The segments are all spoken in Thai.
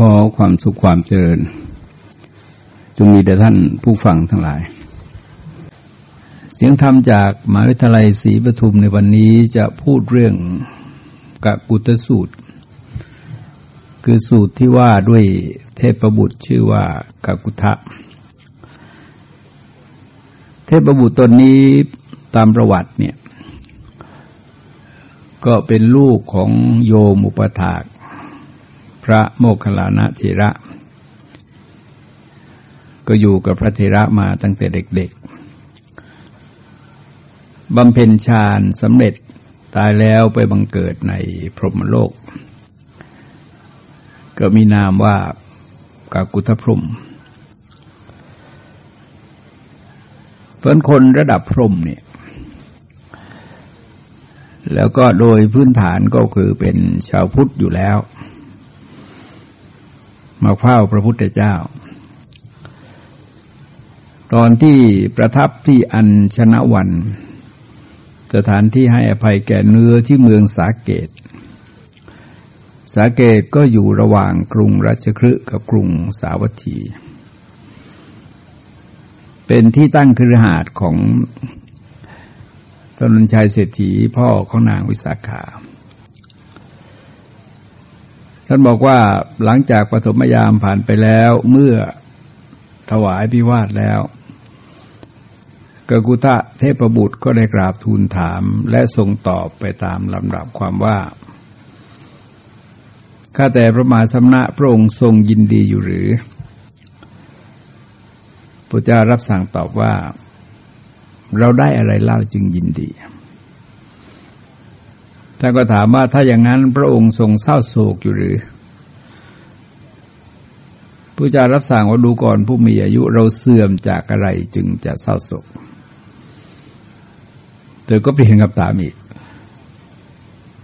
ขอความสุขความเจริญ จงมีแด่ท่านผู้ฟังทั้งหลาย เสียงธรรมจากมหาวิทยาลัยศรีปทุมในวันนี้จะพูดเรื่องกกุตสูตร คือสูตรที่ว่าด้วยเทพบุตรชื่อว่ากกุทะ เทพบุตรตนนี้ตามประวัติเนี่ย ก็เป็นลูกของโยมอุปถาก พระโมคคัลลานะเถระ ก็อยู่กับพระเถระมาตั้งแต่เด็กๆบำเพ็ญฌานสำเร็จตายแล้วไปบังเกิดในพรหมโลก ก็มีนามว่ากากุทพรหมเพื่อนคนระดับพรหมเนี่ยแล้วก็โดยพื้นฐานก็คือเป็นชาวพุทธอยู่แล้ว มาเฝ้าพระพุทธเจ้า ตอนที่ประทับที่อัญชนะวัน สถานที่ให้อภัยแก่เนื้อที่เมืองสาเกต สาเกตก็อยู่ระหว่างกรุงรัชคฤห์กับกรุงสาวัตถี เป็นที่ตั้งครือหาดของตนนชัยเศรษฐีพ่อของนางวิสาขา ท่านบอกว่าหลังจากปฐมยามผ่านไปแล้วเมื่อถวายพิวาทแล้วกกุตะเทพบุตรก็ได้กราบทูลถามและทรงตอบไปตามลำดับความว่า ข้าแต่พระมหาสมณะพระองค์ทรงยินดีอยู่หรือพระเจ้ารับสั่งตอบว่า เราได้อะไรเล่าจึงยินดี ท่านก็ถามว่าถ้าอย่างนั้นพระองค์ทรงเศร้าโศกอยู่หรือผู้จารับสั่งว่าดูก่อนผู้มีอายุเราเสื่อมจากอะไรจึงจะเศร้าโศกเธอก็เปลี่ยนกับตามอีก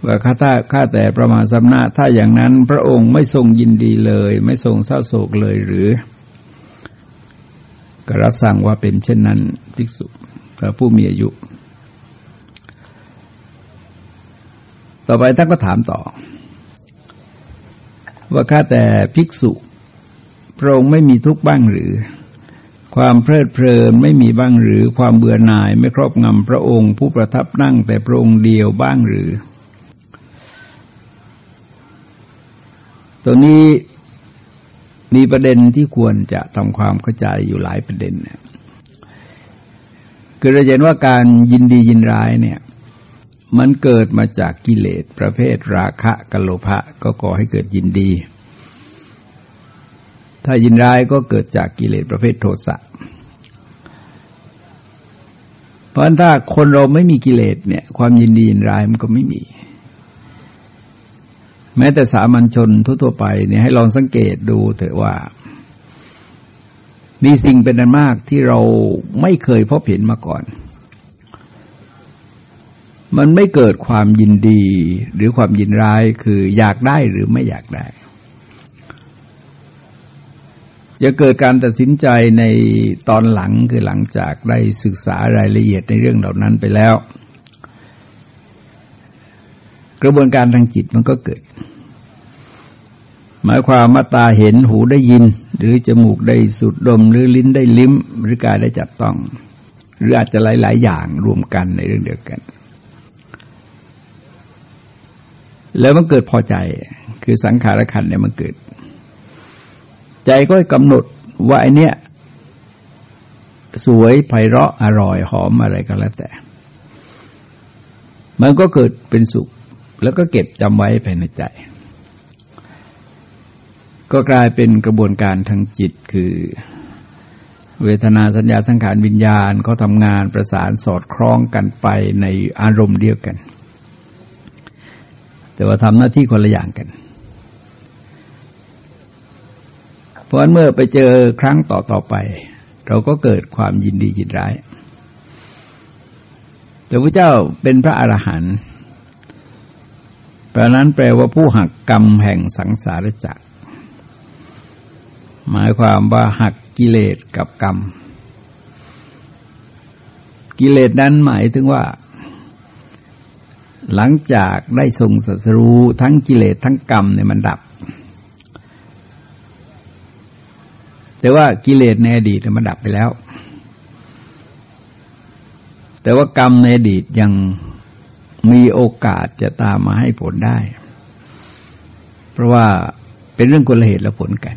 ว่าข้าถ้าข้าแต่ประมาณสำนาถ้าอย่างนั้นพระองค์ไม่ทรงยินดีเลย ไม่ทรงเศร้าโศกเลยหรือ ก็รับสั่งว่าเป็นเช่นนั้นภิกษุพระผู้มีอายุ ต่อไปท่านก็ถามต่อ ว่าข้าแต่ภิกษุพระองค์ไม่มีทุกข์บ้างหรือ ความเพลิดเพลินไม่มีบ้างหรือ ความเบื่อหน่ายไม่ครอบงำพระองค์ ผู้ประทับนั่งแต่พระองค์เดียวบ้างหรือ ตรงนี้มีประเด็นที่ควรจะทำความเข้าใจอยู่หลายประเด็นเนี่ยคือเราเห็นว่าการยินดียินร้ายเนี่ย มันเกิดมาจากกิเลสประเภทราคะกัลโลภะก็ก่อให้เกิดยินดี ถ้ายินร้ายก็เกิดจากกิเลสประเภทโทสะเพราะถ้าคนเราไม่มีกิเลสเนี่ย ความยินดียินร้ายมันก็ไม่มี แม้แต่สามัญชนทั่วๆไปเนี่ยให้ลองสังเกตดูเถอะว่า มีสิ่งเป็นอันมากที่เราไม่เคยพบเห็นมาก่อน มันไม่เกิดความยินดีหรือความยินร้ายคืออยากได้หรือไม่อยากได้ จะเกิดการตัดสินใจในตอนหลังคือหลังจากได้ศึกษารายละเอียดในเรื่องเหล่านั้นไปแล้ว กระบวนการทางจิตมันก็เกิด หมายความมาตาเห็นหูได้ยิน หรือจมูกได้สูดดม หรือลิ้นได้ลิ้ม หรือกายได้จับต้อง หรืออาจจะหลาย ๆ อย่างรวมกันในเรื่องเดียวกัน แล้วมันเกิดพอใจ คือสังขารขันเนี่ยมันเกิด ใจก็กำหนดว่าไอเนี้ยสวยไพเราะอร่อยหอมอะไรก็แล้วแต่ มันก็เกิดเป็นสุข แล้วก็เก็บจำไว้ภายในใจ ก็กลายเป็นกระบวนการทางจิตคือ เวทนาสัญญาสังขารวิญญาณเขาทำงานประสานสอดคล้องกันไปในอารมณ์เดียวกัน แต่ว่าทำหน้าที่คนละอย่างกัน เพราะเมื่อไปเจอครั้งต่อต่อไป เราก็เกิดความยินดียินร้าย แต่พระเจ้าเป็นพระอรหันต์แปลนั้นแปลว่าผู้หักกรรมแห่งสังสารจักร หมายความว่าหักกิเลสกับกรรม กิเลสนั้นหมายถึงว่า หลังจากได้ทรงสัสรู้ทั้งกิเลสทั้งกรรมเนี่ยมันดับ แต่ว่ากิเลสในอดีตมันดับไปแล้ว แต่ว่ากรรมในอดีตยังมีโอกาสจะตามมาให้ผลได้ เพราะว่าเป็นเรื่องกลเหตุและผลกัน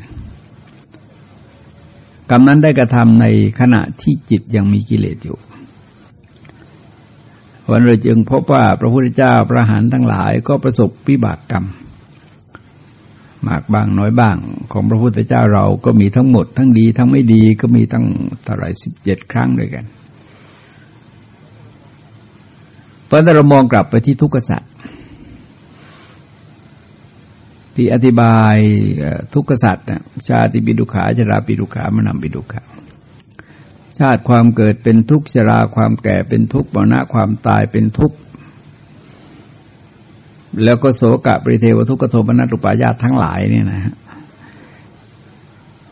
กรรมนั้นได้กระทำในขณะที่จิตยังมีกิเลสอยู่ วันเราจึงพบว่าพระพุทธเจ้าพระหันทั้งหลายก็ประสบวิบากกรรม มากบ้างน้อยบ้างของพระพุทธเจ้าเราก็มีทั้งหมด ทั้งดีทั้งไม่ดีก็มีตั้งเท่าไรสิบเจ็ดครั้งด้วยกันเพราะถ้าเรามองกลับไปที่ทุกขสัตว์ที่อธิบายทุกขสัตว์ชาติปิดุขาชราปิดุขามนำปิดุขา ชาติความเกิดเป็นทุกข์ชราความแก่เป็นทุกข์มรณะความตายเป็นทุกข์แล้วก็โสกะปริเทวทุกขโทมนัตุปายาตทั้งหลายเนี่ยนะฮะ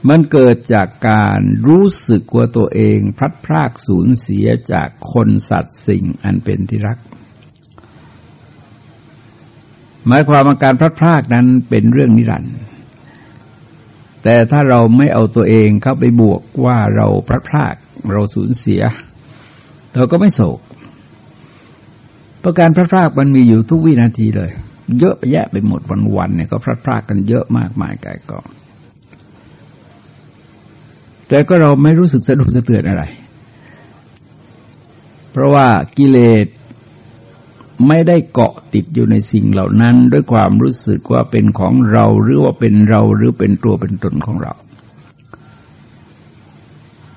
มันเกิดจากการรู้สึกว่าตัวเองพลัดพรากสูญเสียจากคนสัตว์สิ่งอันเป็นที่รัก หมายความว่าการพลัดพรากนั้นเป็นเรื่องนิรันดร์แต่ถ้าเราไม่เอาตัวเองเข้าไปบวกว่าเราพลัดพราก เราสูญเสีย เราก็ไม่โศก ประการพระพรากมันมีอยู่ทุกวินาทีเลย เยอะแยะไปหมดวันวันเนี่ยก็พระพรากกันเยอะมากมายกายกองแต่ก็เราไม่รู้สึกสะดุกสะเตือนอะไร เพราะว่ากิเลสไม่ได้เกาะติดอยู่ในสิ่งเหล่านั้น ด้วยความรู้สึกว่าเป็นของเราหรือว่าเป็นเราหรือเป็นตัวเป็นตนของเรา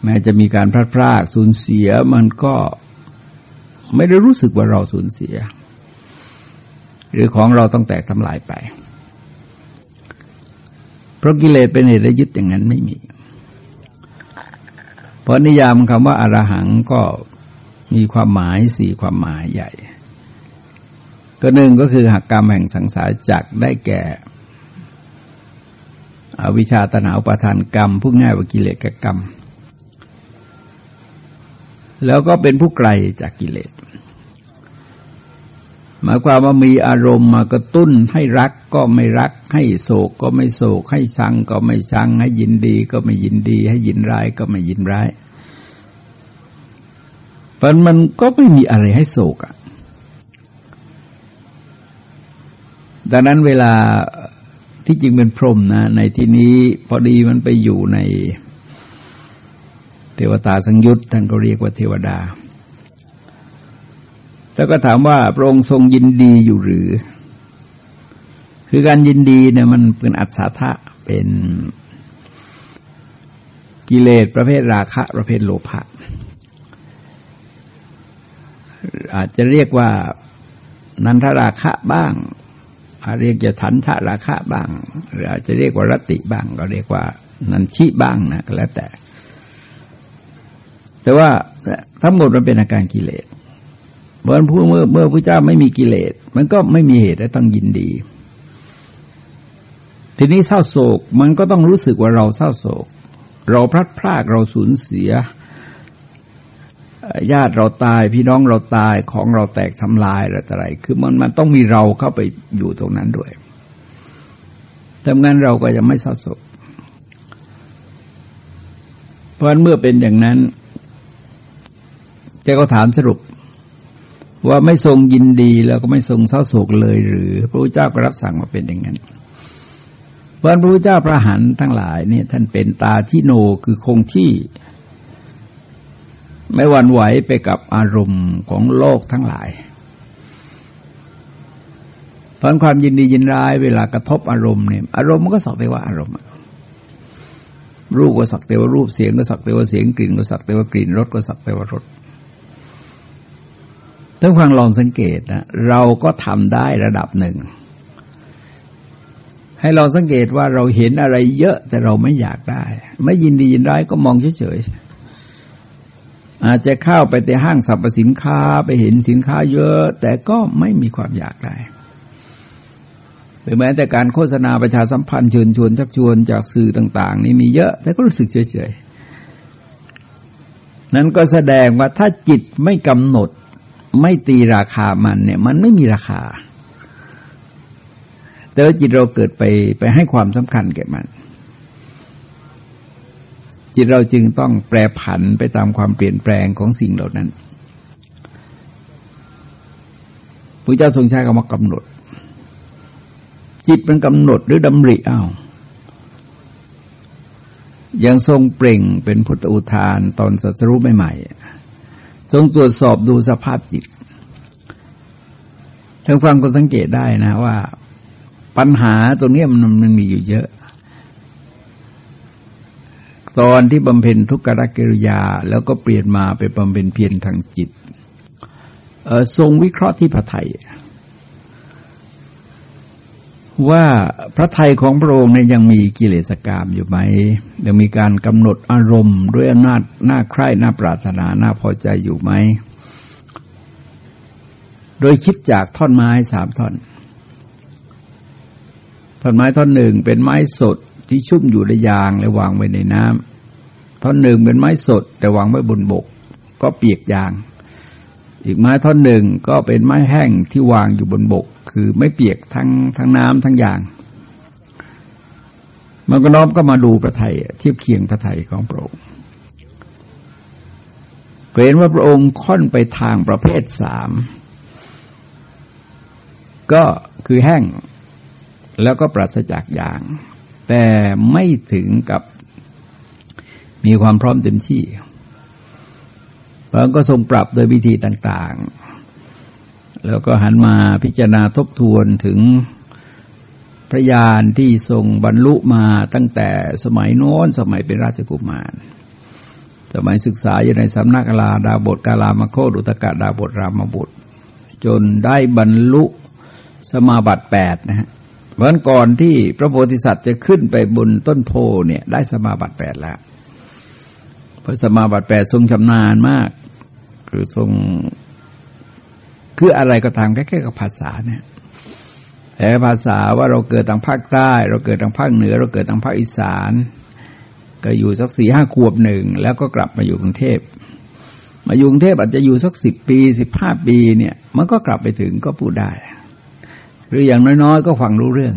แม้จะมีการพลาดพลาดสูญเสียมันก็ไม่ได้รู้สึกว่าเราสูญเสีย หรือของเราต้องแตกทำลายไป เพราะกิเลสเป็นเหตุและยึดอย่างนั้นไม่มี เพราะนิยามคำว่าอารหังก็มีความหมายสี่ความหมายใหญ่ ก็หนึ่งก็คือหักกรรมแห่งสังสารจักได้แก่อวิชชาตนาอุปทานกรรมผู้ง่ายว่ากิเลสกกรรม แล้วก็เป็นผู้ไกลจากกิเลสหมายความว่ามีอารมณ์มากระตุ้นให้รักก็ไม่รัก ให้โศกก็ไม่โศก ให้ชังก็ไม่ชัง ให้ยินดีก็ไม่ยินดี ให้ยินร้ายก็ไม่ยินร้ายเพราะมันก็ไม่มีอะไรให้โศกอะดังนั้นเวลาที่จริงเป็นพรหมนะ ในที่นี้พอดีมันไปอยู่ใน เทวตาสังยุตท่านก็เรียกว่าเทวดา แล้วก็ถามว่าพระองค์ทรงยินดีอยู่หรือ คือการยินดีเนี่ยมันเป็นอัศทะเป็นกิเลสประเภทราคะ ประเภทโลภะอาจจะเรียกว่านันทราคะบ้างอาเรียกจะทันทะราคะบ้าง หรืออาจจะเรียกว่า รติบ้าง ก็เรียกว่า นันชิบ้างนะก็แล้วแต่ แต่ว่าทั้งหมดมันเป็นอาการกิเลสเพราะผู้เมื่อเมื่อพระเจ้าไม่มีกิเลส มันก็ไม่มีเหตุและต้องยินดี ทีนี้เศร้าโศกมันก็ต้องรู้สึกว่าเราเศร้าโศก เราพลัดพรากเราสูญเสีย ญาติเราตายพี่น้องเราตายของเราแตกทำลายอะไรอะไร คือมันมันต้องมีเราเข้าไปอยู่ตรงนั้นด้วยทำงานเราก็จะไม่เศร้าโศกเพราะเมื่อเป็นอย่างนั้น แกก็ถามสรุป ว่าไม่ทรงยินดีแล้วก็ไม่ทรงเศร้าโศกเลย หรือพระพุทธเจ้าก็รับสั่งมาเป็นอย่างนั้นเพราะพระพุทธเจ้าพระหันทั้งหลายเนี่ยท่านเป็นตาที่โนคือคงที่ ไม่หวั่นไหวไปกับอารมณ์ของโลกทั้งหลายเพราะความยินดียินร้ายเวลากระทบอารมณ์เนี่ยอารมณ์มันก็สักแต่ว่าอารมณ์รูปก็สักแต่ว่ารูปเสียงก็สักแต่ว่าเสียงกลิ่นก็สักแต่ว่ากลิ่นรสก็สักแต่ว่ารส ถ้าฟังลองสังเกตนะเราก็ทำได้ระดับหนึ่ง ให้เราสังเกตว่าเราเห็นอะไรเยอะแต่เราไม่อยากได้ ไม่ยินดียินร้ายก็มองเฉยๆอาจจะเข้าไปในห้างสรรพสินค้าไปเห็นสินค้าเยอะ แต่ก็ไม่มีความอยากได้หรือแม้แต่การโฆษณาประชาสัมพันธ์เชิญชวนชักชวนจากสื่อต่าง ๆ นี่มีเยอะ แต่ก็รู้สึกเฉยๆนั้นก็แสดงว่าถ้าจิตไม่กำหนด ไม่ตีราคามันเนี่ย มันไม่มีราคา แต่ว่าจิตเราเกิดไปไปให้ความสำคัญแก่มัน จิตเราจึงต้องแปรผันไปตามความเปลี่ยนแปลงของสิ่งเหล่านั้นพระเจ้าทรงใช้คำว่ากำหนด จิตมันกำหนดหรือดำริอ้าวยังทรงเปล่งเป็นพุทธอุทานตอนสัตรูใหม่ๆ ทรงตรวจสอบดูสภาพจิตทางฟังก็สังเกตได้นะว่า ปัญหาตรงนี้มันมันมีอยู่เยอะ ตอนที่บำเพ็ญทุกขกิริยา แล้วก็เปลี่ยนมาไปบำเพ็ญเพียรทางจิตทรงวิเคราะห์ที่พระไทย ว่าพระไทยของพระองค์เนี่ยยังมีกิเลสกรรมอยู่ไหมยังมีการกำหนดอารมณ์ ด้วยอำนาจหน้าใคร่หน้าปรารถนาหน้าพอใจอยู่ไหม โดยคิดจากท่อนไม้สามท่อน ท่อนไม้ท่อนหนึ่งเป็นไม้สดที่ชุ่มอยู่ในยางและวางไว้ในน้ำท่อนหนึ่งเป็นไม้สดแต่วางไว้บนบก ก็เปียกยาง อีกไม้ท่อนหนึ่งก็เป็นไม้แห้งที่วางอยู่บนบก คือไม่เปียกทั้งทั้งน้ำทั้งอย่าง มันก็น้อมก็มาดูพระไทยเทียบเคียงพระไทยของพระองค์เห็นว่าพระองค์ค่อนไปทางประเภทสามก็คือแห้งแล้วก็ปราศจากอย่าง แต่ไม่ถึงกับมีความพร้อมเต็มที่ พระก็ทรงปรับโดยวิธีต่างๆ แล้วก็หันมาพิจารณาทบทวนถึงพระญาณที่ทรงบรรลุมาตั้งแต่สมัยโน้นสมัยเป็นราชกุมาร สมัยศึกษาอยู่ในสำนักลาดาบทกาลามโคดุตกะดาบทรามบุตร จนได้บรรลุสมาบัติแปดนะฮะเพราะก่อนที่พระโพธิสัตว์จะขึ้นไปบนต้นโพเนี่ยได้สมาบัติแปดแล้วพระสมาบัติแปดทรงชำนาญมาก คือทรงคืออะไรก็ตามแค่แค่กับภาษาเนี่ยแต่ภาษาว่าเราเกิดทางภาคใต้ เราเกิดทางภาคเหนือ เราเกิดทางภาคอีสาน ก็อยู่สักสี่ห้าขวบหนึ่ง แล้วก็กลับมาอยู่กรุงเทพมาอยู่กรุงเทพอาจจะอยู่สักสิบปีสิบห้าปีเนี่ย มันก็กลับไปถึงก็พูดได้ หรืออย่างน้อยๆ ก็ฟังรู้เรื่อง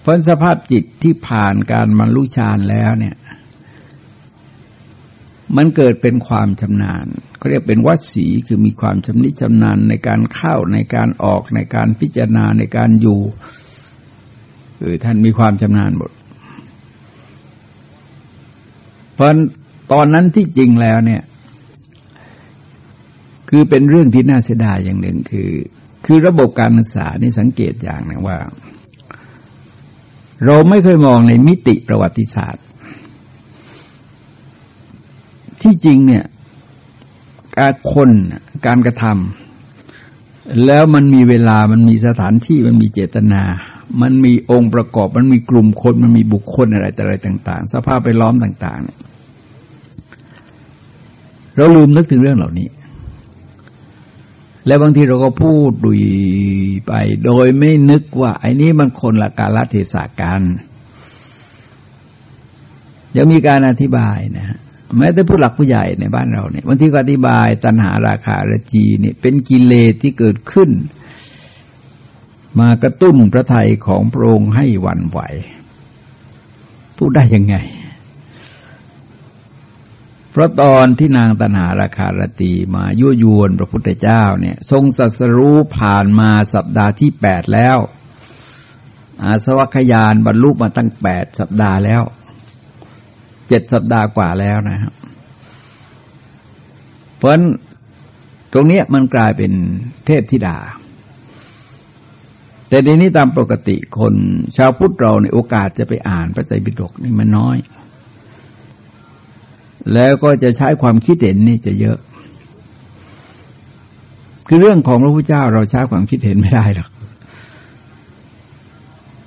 เพราะสภาพจิตที่ผ่านการบรรลุฌานแล้วเนี่ย มันเกิดเป็นความชำนาญเขาเรียกเป็นวัดสีคือมีความชำนิชำนาญในการเข้าในการออกในการพิจารณาในการอยู่คือท่านมีความชำนาญหมด เพราะตอนนั้นที่จริงแล้วเนี่ย คือเป็นเรื่องที่น่าเสียดายอย่างหนึ่งคือ คือระบบการศึกษานี่สังเกตอย่างหนึ่งว่า เราไม่เคยมองในมิติประวัติศาสตร์ ที่จริงเนี่ยการคนการกระทำแล้วมันมีเวลามันมีสถานที่มันมีเจตนา มันมีองค์ประกอบมันมีกลุ่มคนมันมีบุคคลอะไรแต่อะไรต่าง ๆ สภาพไปล้อมต่าง ๆ เนี่ยเราลืมนึกถึงเรื่องเหล่านี้ แล้วบางทีเราก็พูดดุยไป โดยไม่นึกว่า ไอ้นี้มันคนละกาลเทศะกันยังมีการอธิบายนะฮะ แม้แต่ผู้หลักผู้ใหญ่ในบ้านเราเนี่ยบางทีก็อธิบายตัณหาราคาระจีเนี่ยเป็นกิเลสที่เกิดขึ้น มากระตุ้นพระทัยของพระองค์ให้วันไหว พูดได้ยังไง เพราะตอนที่นางตัณหาราคารตีมายั่วยวนพระพุทธเจ้าเนี่ย ทรงสัสรู้ผ่านมาสัปดาห์ที่แปดแล้วอาสวัคยานบรรลุมาตั้งแปดสัปดาห์แล้ว เจ็ดสัปดาห์กว่าแล้วนะครับเพราะตรงนี้มันกลายเป็นเทพธิดา แต่ในนี้ตามปกติคนชาวพุทธเราในโอกาสจะไปอ่านพระไตรปิฎกนี่มันน้อย แล้วก็จะใช้ความคิดเห็นนี่จะเยอะ คือเรื่องของพระพุทธเจ้าเราใช้ความคิดเห็นไม่ได้หรอก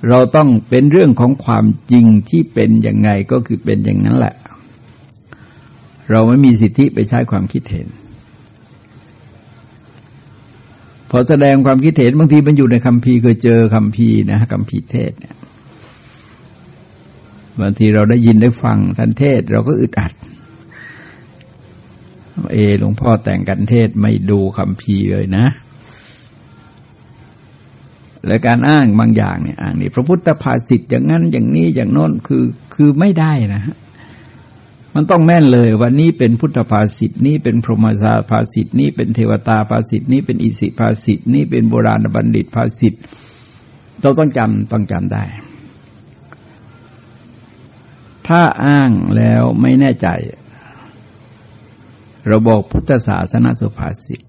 เราต้องเป็นเรื่องของความจริงที่เป็นอยังไงก็คือเป็นอย่างนั้นแหละ เราไม่มีสิทธิไปใช้ความคิดเห็น พอแสดงความคิดเห็นบางทีมันอยู่ในคำพีเคยเจอคำพีนะคำพีเทศเนี่ยบางทีเราได้ยินได้ฟังท่านเทศ เราก็อึดอัด เอหลวงพ่อแต่งกันเทศไม่ดูคำพีเลยนะ และการอ้างบางอย่างเนี่ยอ้างนี่พระพุทธภาษิตอย่างนั้นอย่างนี้อย่างโน้นคือคือไม่ได้นะฮะมันต้องแม่นเลยวันนี้เป็นพุทธภาษิตนี้เป็นพรหมศาภาษิตนี้เป็นเทวตาภาษิตนี้เป็นอิสิภาษิตนี้เป็นโบราณบัณฑิตภาษิตเราต้องจำต้องจำได้ ถ้าอ้างแล้วไม่แน่ใจ เราบอกพุทธศาสนาสุภาษิต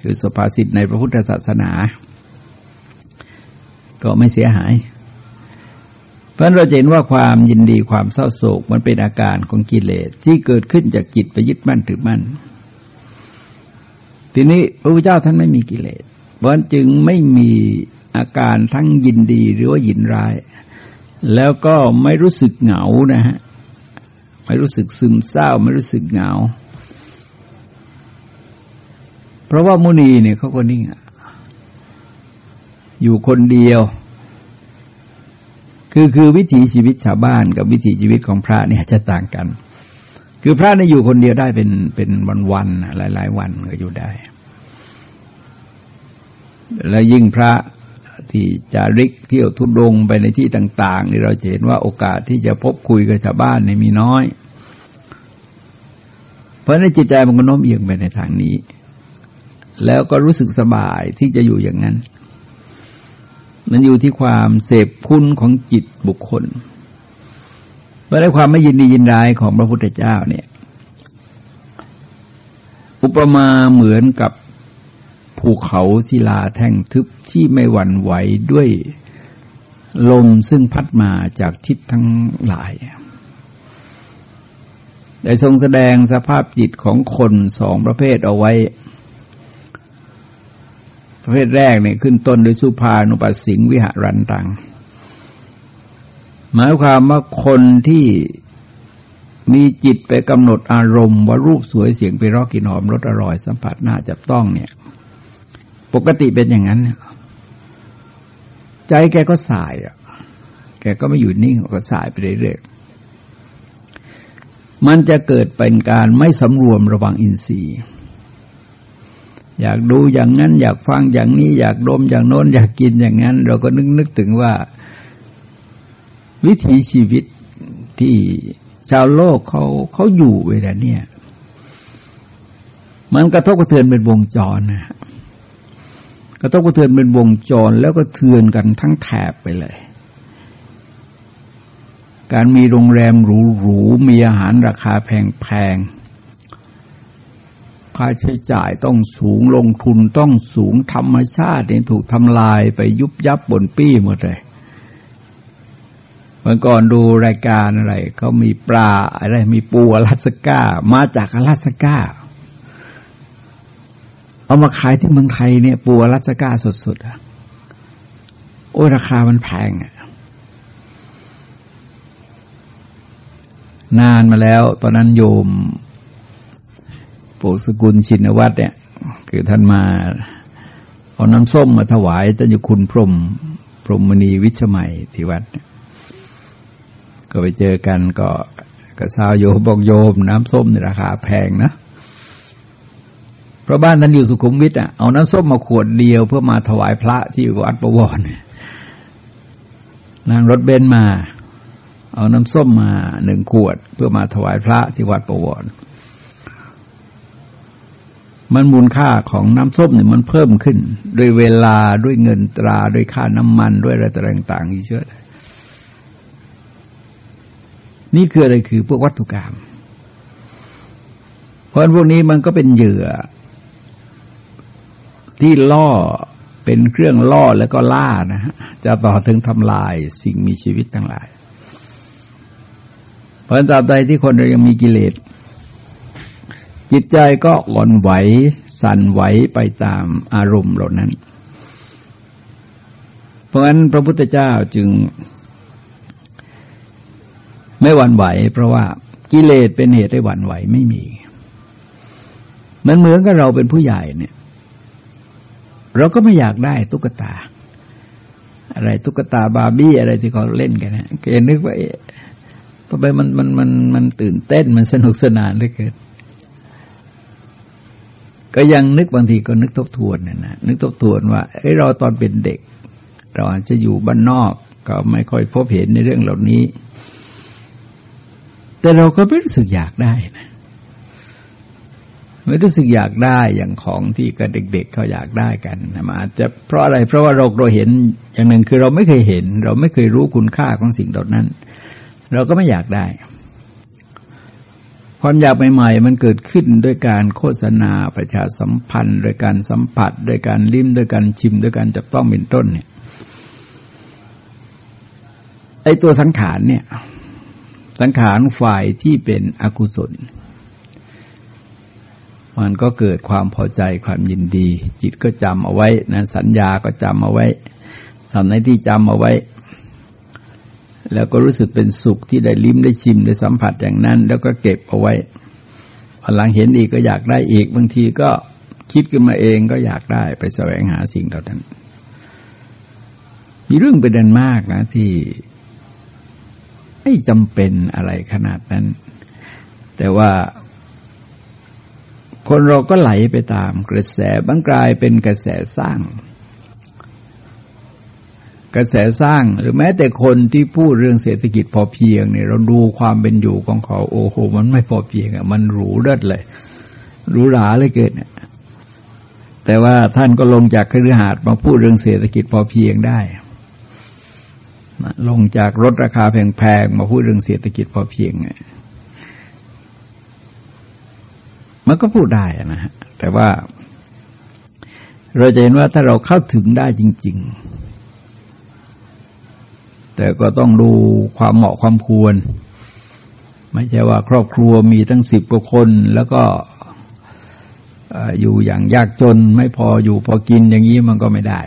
คือสุภาษิตในพระพุทธศาสนา ก็ไม่เสียหาย เพราะเราเห็นว่าความยินดีความเศร้าโศกมันเป็นอาการของกิเลสที่เกิดขึ้นจากจิตไปยึดมั่นถือมั่น ทีนี้พระพุทธเจ้าท่านไม่มีกิเลส เพราะจึงไม่มีอาการทั้งยินดีหรือว่ายินร้าย แล้วก็ไม่รู้สึกเหงานะฮะ ไม่รู้สึกซึมเศร้า ไม่รู้สึกเหงา เพราะว่ามุนีเนี่ยเขาก็นิ่งอ อยู่คนเดียว คือคือวิถีชีวิตชาวบ้านกับวิถีชีวิตของพระเนี่ยจะต่างกัน คือพระเนี่ยอยู่คนเดียวได้เป็นเป็นวันวันหลายหลายวันก็อยู่ได้ แล้วยิ่งพระที่จาริกเที่ยวทุดงไปในที่ต่าง ๆ นี่เราเห็นว่าโอกาสที่จะพบคุยกับชาวบ้านเนี่ยมีน้อย เพราะในจิตใจมันก็โน้มเอียงไปในทางนี้ แล้วก็รู้สึกสบายที่จะอยู่อย่างนั้น มันอยู่ที่ความเสพคุณของจิตบุคคลเพราะในความไม่ยินดียินร้ายของพระพุทธเจ้าเนี่ย อุปมาเหมือนกับภูเขาศิลาแท่งทึบที่ไม่หวั่นไหวด้วยลมซึ่งพัดมาจากทิศทั้งหลาย ได้ทรงแสดงสภาพจิตของคนสองประเภทเอาไว้ ประเภทแรกเนี่ยขึ้นต้นด้วยสุภานุปัสสิงวิหารันตัง หมายความว่าคนที่มีจิตไปกำหนดอารมณ์ ว่ารูปสวยเสียงไปรอกกินหอมรสอร่อยสัมผัสน่าจับต้องเนี่ย ปกติเป็นอย่างนั้นเนี่ยใจแกก็สายอะแกก็ไม่อยู่นิ่งก็สายไปเรื่อยๆมันจะเกิดเป็นการไม่สำรวมระวังอินทรีย์ อยากดูอย่างนั้น อยากฟังอย่างนี้ อยากดมอย่างโน้น อยากกินอย่างนั้น เราก็นึกนึกถึงว่า วิถีชีวิตที่ชาวโลกเขาเขาอยู่เวลาเนี่ยมันกระทบกระเทือนเป็นวงจรนะกระทบกระเทือนเป็นวงจรแล้วก็เทือนกันทั้งแถบไปเลย การมีโรงแรมหรูๆมีอาหารราคาแพงๆ ค่าใช้จ่ายต้องสูงลงทุนต้องสูงธรรมชาติเนี่ยถูกทำลายไปยุบยับบนปี้หมดเลยเมื่อก่อนดูรายการอะไรเขามีปลาอะไรมีปูอลาสก้า มาจากอลาสก้า เอามาขายที่เมืองไทยเนี่ย ปูอลาสก้าสดๆอะโอ้ราคามันแพงอะนานมาแล้ว ตอนนั้นโยม ปู่สกุลชินวัตรเนี่ย คือท่านมา เอาน้ำส้มมาถวายท่านอยู่คุณพรมพรมมณีวิชใหม่ที่วัด ก็ไปเจอกันก็กระซาวโยบอกโยม น้ำส้มในราคาแพงนะเพราะบ้านท่านอยู่สุขุมวิทอะเอาน้ำส้มมาขวดเดียวเพื่อมาถวายพระที่วัดประวรนั่งรถเบนมา เอาน้ำส้มมาหนึ่งขวด เพื่อมาถวายพระที่วัดประวร มันมูลค่าของน้ำส้มเนี่ยมันเพิ่มขึ้น ด้วยเวลาด้วยเงินตราด้วยค่าน้ำมันด้วยอะไรต่างๆอีกเยอะเลยนี่คืออะไรคือพวกวัตถุกรรมเพราะพวกนี้มันก็เป็นเหยื่อ ที่ล่อเป็นเครื่องล่อแล้วก็ล่านะฮะจะต่อถึงทำลายสิ่งมีชีวิตทั้งหลาย เพราะตราบใดที่คนเรายังมีกิเลส จิตใจก็อ่อนไหว สั่นไหวไปตามอารมณ์เหล่านั้น เพราะฉะนั้นพระพุทธเจ้าจึง ไม่หวั่นไหว เพราะว่ากิเลสเป็นเหตุให้หวั่นไหวไม่มี มันเหมือนกับเราเป็นผู้ใหญ่เนี่ย เราก็ไม่อยากได้ตุ๊กตา อะไรตุ๊กตาบาร์บี้อะไรที่เขาเล่นกันนะเกนึกว่าเอ๊ะทำไมมันมันมันมันตื่นเต้นมันสนุกสนานเหลือเกิน ก็ยังนึกบางทีก็นึกทบทวนเนะนะนึกทบทวนว่าเอ้เราตอนเป็นเด็ก เราอาจจะอยู่บ้านนอกก็ไม่ค่อยพบเห็นในเรื่องเหล่านี้ แต่เราก็ไม่รู้สึกอยากได้นะไม่รู้สึกอยากได้อย่างของที่กับเด็ก ๆเขาอยากได้กันนะอาจจะเพราะอะไรเพราะว่าเราเราเห็นอย่างหนึ่งคือเราไม่เคยเห็น เราไม่เคยรู้คุณค่าของสิ่งเหล่านั้น เราก็ไม่อยากได้ ความอยากใหม่ ๆ มันเกิดขึ้นด้วยการโฆษณาประชาสัมพันธ์โดยการสัมผัสโดยการลิ้มโดยการชิมโดยการจับต้องเป็นต้นเนี่ยไอตัวสังขารเนี่ย สังขารฝ่ายที่เป็นอกุศล มันก็เกิดความพอใจความยินดี จิตก็จำเอาไว้นะสัญญาก็จำเอาไว้ทำในที่จำเอาไว้ แล้วก็รู้สึกเป็นสุขที่ได้ลิ้มได้ชิมได้สัมผัสอย่างนั้น แล้วก็เก็บเอาไว้พอหลังเห็นอีกก็อยากได้อีกบางทีก็คิดขึ้นมาเองก็อยากได้ไปแสวงหาสิ่งเหล่านั้น มีเรื่องเป็นดันมากนะที่ไม่จำเป็นอะไรขนาดนั้น แต่ว่าคนเราก็ไหลไปตามกระแสบางกลายเป็นกระแสสร้าง กระแสสร้างหรือแม้แต่คนที่พูดเรื่องเศรษฐกิจพอเพียงเนี่ยเราดูความเป็นอยู่ของเขาโอ้โห มันไม่พอเพียงอะมันหรูเลิศเลยหรูหราเลยเกิดเนี่ยแต่ว่าท่านก็ลงจากคฤหาสน์มาพูดเรื่องเศรษฐกิจพอเพียงได้ ลงจากรถราคาแพงๆมาพูดเรื่องเศรษฐกิจพอเพียงมันก็พูดได้นะฮะแต่ว่า เราจะเห็นว่าถ้าเราเข้าถึงได้จริง ๆ แต่ก็ต้องดูความเหมาะความควร ไม่ใช่ว่าครอบครัวมีตั้งสิบกว่าคนแล้วก็อยู่อย่างยากจนไม่พออยู่พอกินอย่างนี้มันก็ไม่ได้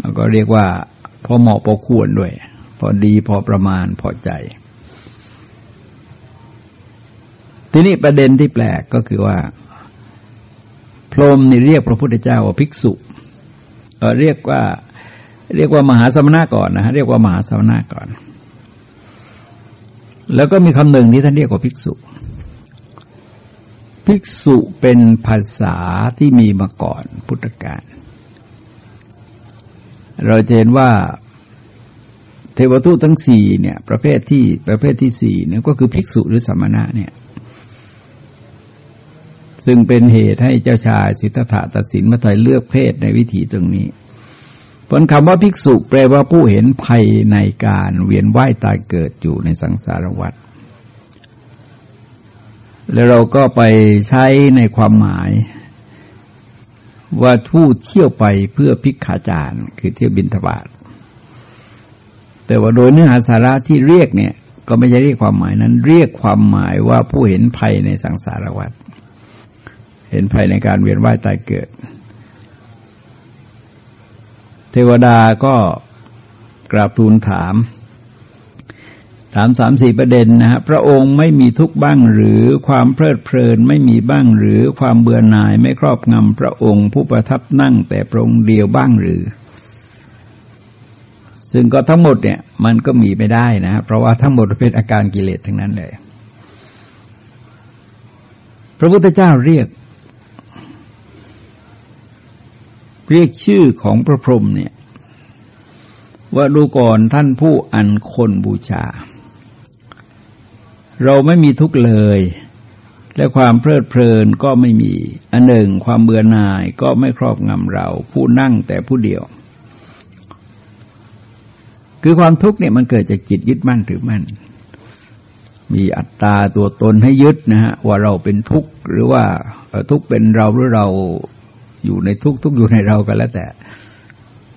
มันก็เรียกว่าพอเหมาะพอควรด้วย พอดีพอประมาณพอใจ ทีนี้ประเด็นที่แปลกก็คือว่า พรหมนี่เรียกพระพุทธเจ้าว่าภิกษุเรียกว่า เรียกว่ามหาสมณะก่อนนะฮะเรียกว่ามหาสมณะก่อน แล้วก็มีคำหนึ่งที่ท่านเรียกว่าภิกษุ ภิกษุเป็นภาษาที่มีมาก่อนพุทธกาลเราจะเห็นว่าเทวทูตทั้งสี่เนี่ย ประเภทที่ประเภทที่สี่เนี่ยก็คือภิกษุหรือสมณะเนี่ยซึ่งเป็นเหตุให้เจ้าชายสิทธัตถะตัดสินมาถอยเลือกเพศในวิถีตรงนี้ ผลคำว่าภิกษุแปลว่าผู้เห็นภัยในการเวียนว่ายตายเกิดอยู่ในสังสารวัฏแล้วเราก็ไปใช้ในความหมาย ว่าทูตเที่ยวไปเพื่อพิกขาจารคือเที่ยวบินทบาทแต่ว่าโดยเนื้อหาสาระที่เรียกเนี่ย ก็ไม่ใช่เรียกความหมายนั้น เรียกความหมายว่าผู้เห็นภัยในสังสารวัฏเห็นภัยในการเวียนว่ายตายเกิด เทวดาก็กราบทูลถาม ถามสามสี่ประเด็นนะฮะพระองค์ไม่มีทุกข์บ้างหรือความเพลิดเพลินไม่มีบ้างหรือความเบื่อหน่ายไม่ครอบงำพระองค์ผู้ประทับนั่งแต่พระองค์เดียวบ้างหรือ ซึ่งก็ทั้งหมดเนี่ยมันก็มีไม่ได้นะ เพราะว่าทั้งหมดเป็นอาการกิเลสทั้งนั้นเลย พระพุทธเจ้าเรียก เรียกชื่อของพระพรหมเนี่ย ว่าดูก่อนท่านผู้อันคนบูชา เราไม่มีทุกเลย และความเพลิดเพลินก็ไม่มี อันหนึ่งความเบื่อหน่ายก็ไม่ครอบงำเรา ผู้นั่งแต่ผู้เดียว คือความทุกข์เนี่ยมันเกิดจากจิตยึดมั่นถือมั่นมีอัตตาตัวตนให้ยึดนะฮะว่าเราเป็นทุกข์หรือว่าทุกข์เป็นเราหรือเรา อยู่ในทุกทุกอยู่ในเรากันแล้วแต่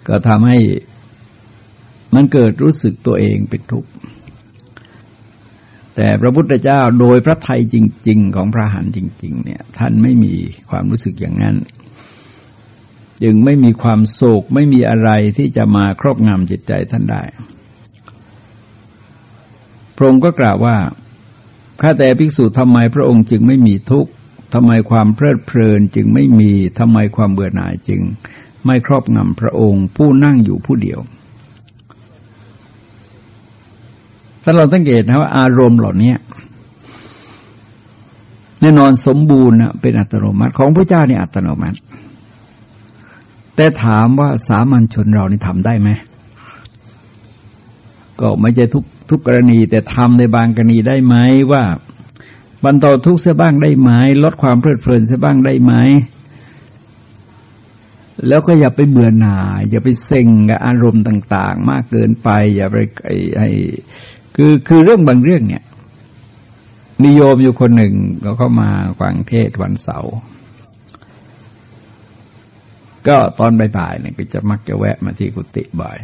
ก็ทำให้มันเกิดรู้สึกตัวเองเป็นทุกข์แต่พระพุทธเจ้าโดยพระไทยจริง ๆ ของพระหันจริง ๆ เนี่ย ท่านไม่มีความรู้สึกอย่างนั้น จึงไม่มีความโศกไม่มีอะไรที่จะมาครอบงำจิตใจท่านได้พระองค์ก็กล่าวว่าข้าแต่ภิกษุทำไมพระองค์จึงไม่มีทุกข์ ทำไมความเพลิดเพลินจึงไม่มีทำไมความเบื่อหน่ายจึง ไม่ครอบงำพระองค์ ผู้นั่งอยู่ผู้เดียวถ้าเราสังเกตนะว่าอารมณ์เหล่านี้แน่นอนสมบูรณ์เป็นอัตโนมัติของพระเจ้านี่อัตโนมัติ แต่ถามว่าสามัญชนเรานี่ทำได้ไหมก็ไม่ใช่ทุกทุกกรณี แต่ทำในบางกรณีได้ไหมว่า บรรเทาทุกข์เสียบ้างได้ไหมลดความเพลิดเพลินเสียบ้างได้ไหมแล้วก็อย่าไปเบื่อหน่าย อย่าไปเซ็งกับอารมณ์ต่าง ๆ มากเกินไป อย่าไปไอ้ไอ้คือคือเรื่องบางเรื่องเนี่ยนิยมอยู่คนหนึ่งก็เข้ามาฟังเทศวันเสาร์ก็ตอนบ่ายๆเนี่ยก็จะมักจะแวะมาที่กุฏิบ่อย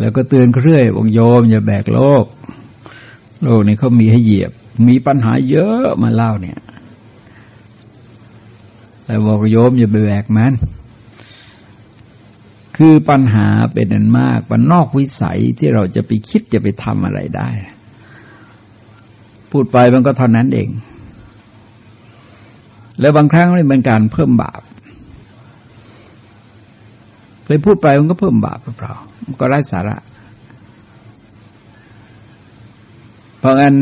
แล้วก็เตือนเรื่อยบอกโยมอย่าแบกโลก โลกนี้เขามีให้เหยียบ มีปัญหาเยอะมาเล่าเนี่ยแล้วบอกโยมอย่าไปแบกมัน คือปัญหาเป็นอันมากมันนอกวิสัยที่เราจะไปคิดจะไปทำอะไรได้ พูดไปมันก็เท่านั้นเอง แล้วบางครั้งมันเป็นการเพิ่มบาปไปพูดไปมันก็เพิ่มบาปเปล่ามันก็ไร้สาระ เพราะงั้น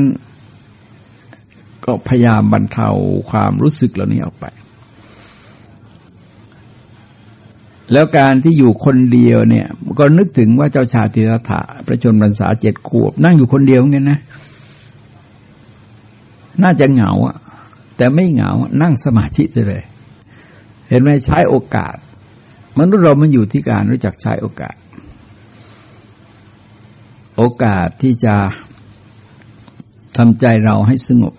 ก็พยายามบรรเทาความรู้สึกเหล่านี้ออกไป แล้วการที่อยู่คนเดียวเนี่ย ก็นึกถึงว่าเจ้าชาติรัฐะประชนบรรษาเจ็ดขวบ นั่งอยู่คนเดียวเงี้ยนะ น่าจะเหงาอะแต่ไม่เหงา นั่งสมาธิเลย เห็นไหมใช้โอกาส มนุษย์เรามันอยู่ที่การรู้จักใช้โอกาส โอกาสที่จะ ทำใจเราให้สงบ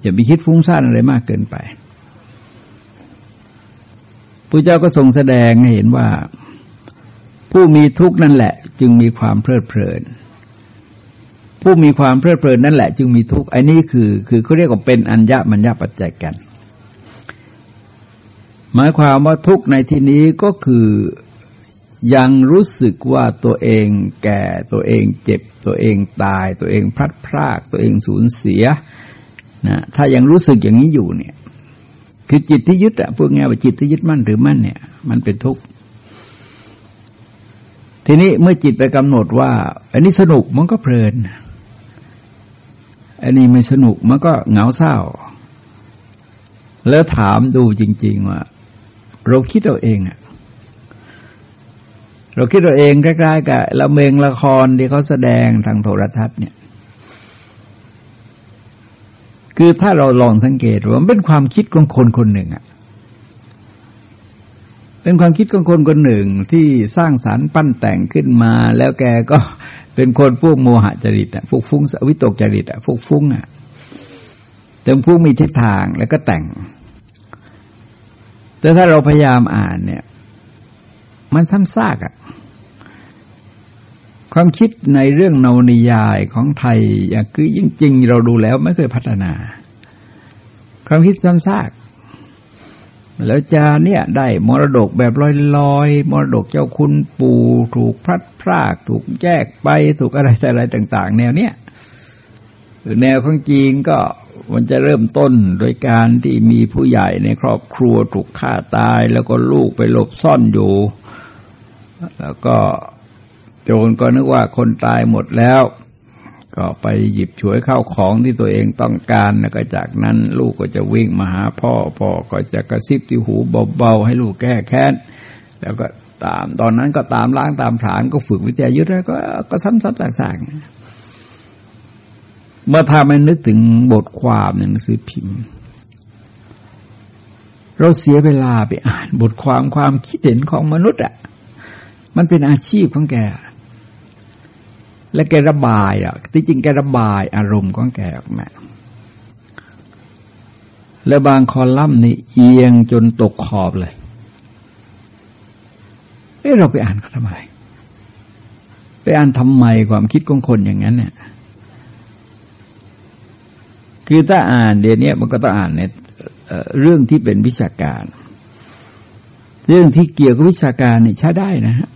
อย่าไปคิดฟุ้งซ่านอะไรมากเกินไปพระเจ้าก็ทรงแสดงให้เห็นว่า ผู้มีทุกข์นั่นแหละ จึงมีความเพลิดเพลิน ผู้มีความเพลิดเพลินนั่นแหละ จึงมีทุกข์ไอ้นี่คือ คือเขาเรียกว่าเป็นอัญญมัญญปัจจัยกัน หมายความว่าทุกข์ในที่นี้ก็คือ ยังรู้สึกว่าตัวเองแก่ตัวเองเจ็บตัวเองตาย ตัวเองพลัดพราก ตัวเองสูญเสียนะถ้ายังรู้สึกอย่างนี้อยู่เนี่ย คือจิตที่ยึดอะพูดง่ายว่าจิตที่ยึดมั่นหรือมั่นเนี่ย มันเป็นทุกข์ทีนี้เมื่อจิตไปกำหนดว่า อันนี้สนุกมันก็เพลิน อันนี้ไม่สนุกมันก็เหงาเศร้า แล้วถามดูจริง ๆ ว่า เราคิดเราเองอะ เราคิดเราเองใกล้ๆกับละเมงละครที่เขาแสดงทางโทรทัศน์เนี่ย คือถ้าเราลองสังเกตว่ามันเป็นความคิดของคนคนหนึ่งอะเป็นความคิดของคนคนหนึ่งที่สร้างสารรค์ปั้นแต่งขึ้นมาแล้วแกก็เป็นคนพวกโมหะจริตอะฟุกฟุ้งวิตกจริตอะฟุกฟุ้งอะเต็มผู้มีทิศทางแล้วก็แต่ง แต่ถ้าเราพยายามอ่านเนี่ย มันซ้ำซากอะความคิดในเรื่องนวนิยายของไทยอย่างคือจริงๆ เราดูแล้วไม่เคยพัฒนา ความคิดซ้ำซากแล้วจะเนี่ยได้มรดกแบบลอยๆ มรดกเจ้าคุณปู่ถูกพลัดพราก ถูกแยกไปถูกอะไรแต่อะไรต่าง ๆ แนวเนี้ยแนวของจีนก็มันจะเริ่มต้นโดยการที่มีผู้ใหญ่ในครอบครัวถูกฆ่าตาย แล้วก็ลูกไปหลบซ่อนอยู่ แล้วก็โจรก็นึกว่าคนตายหมดแล้ว ก็ไปหยิบฉวยเข้าของที่ตัวเองต้องการแล้วก็จากนั้นลูกก็จะวิ่งมาหาพ่อ พ่อก็จะกระซิบที่หูเบาๆให้ลูกแก้แค้น แล้วก็ตามตอนนั้นก็ตามล้างตามผานก็ฝึกวิทยายุทธ์แล้วก็ก็ซ้ำๆซากๆเมื่อทำให้นึกถึงบทความในหนังสือพิมพ์ เราเสียเวลาไปอ่านบทความความคิดเห็นของมนุษย์อะ มันเป็นอาชีพของแก และแกระบายอะที่จริงแกระบายอารมณ์ของแกออกมาแล้วบางคอลัมน์นี่เอียงจนตกขอบเลยเอ๊ะเราไปอ่านเขาทำไมไปอ่านทำไมความคิดของคนอย่างนั้นเนี่ยคือถ้าอ่านเดี๋ยวนี้มันก็ต้องอ่านในเรื่องที่เป็นวิชาการ เรื่องที่เกี่ยวกับวิชาการเนี่ยใช้ได้นะฮะ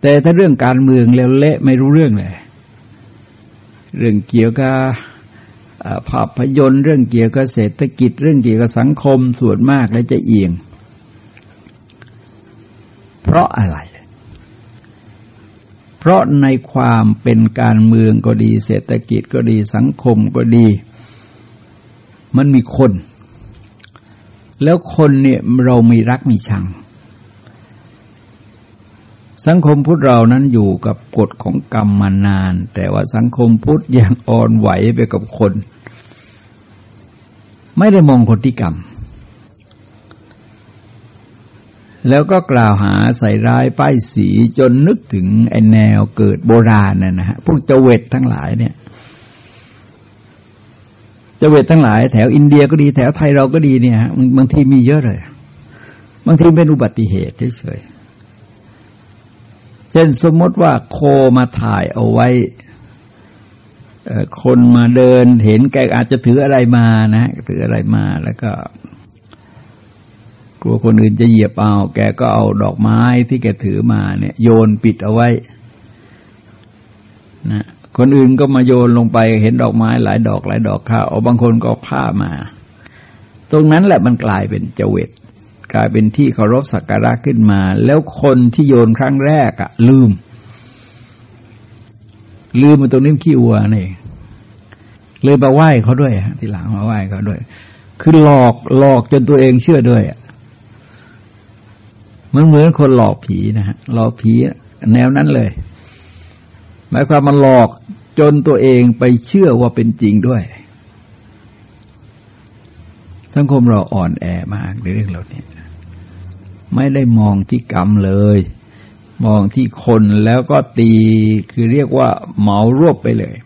แต่ถ้าเรื่องการเมืองแล้วเละไม่รู้เรื่องเลยเรื่องเกี่ยวกับภาพยนตร์เรื่องเกี่ยวกับเศรษฐกิจ เรื่องเกี่ยวกับสังคมส่วนมากแล้วจะเอียง เพราะอะไร เพราะในความเป็นการเมืองก็ดี เศรษฐกิจก็ดีสังคมก็ดี มันมีคน แล้วคนเนี่ยเรามีรักมีชัง สังคมพุทธเรานั้นอยู่กับกฎของกรรมมานาน แต่ว่าสังคมพุทธยังอ่อนไหวไปกับคน ไม่ได้มองคนที่กรรม แล้วก็กล่าวหาใส่ร้ายป้ายสีจนนึกถึงไอแนวเกิดโบราณน่ะนะฮะพวกเจเวตทั้งหลายเนี่ยเจเวตทั้งหลายแถวอินเดียก็ดีแถวไทยเราก็ดีเนี่ยฮะบางทีมีเยอะเลย บางทีเป็นอุบัติเหตุเฉยๆ ช่นสมมติว่าโคมาถ่ายเอาไว้ คนมาเดินเห็นแกอาจจะถืออะไรมานะ ถืออะไรมาแล้วก็ กลัวคนอื่นจะเหยียบเอา แกก็เอาดอกไม้ที่แกถือมาเนี่ย โยนปิดเอาไว้นะคนอื่นก็มาโยนลงไปเห็นดอกไม้หลายดอกหลายดอกข้าวเอาบางคนก็ผ้ามา ตรงนั้นแหละมันกลายเป็นเจวิต กลายเป็นที่เคารพสักการะขึ้นมา แล้วคนที่โยนครั้งแรกอะลืม ลืมมาตรงนี้ขี้วัวนี่เลยมาไหว้เขาด้วยทีหลังมาไหว้เขาด้วย คือหลอกหลอกจนตัวเองเชื่อด้วยมันเหมือนคนหลอกผีนะฮะหลอกผีแนวนั้นเลย หมายความมันหลอกจนตัวเองไปเชื่อว่าเป็นจริงด้วย สังคมเราอ่อนแอมากในเรื่องเหล่านี้ ไม่ได้มองที่กรรมเลย มองที่คนแล้วก็ตีคือเรียกว่าเหมารวบไปเลย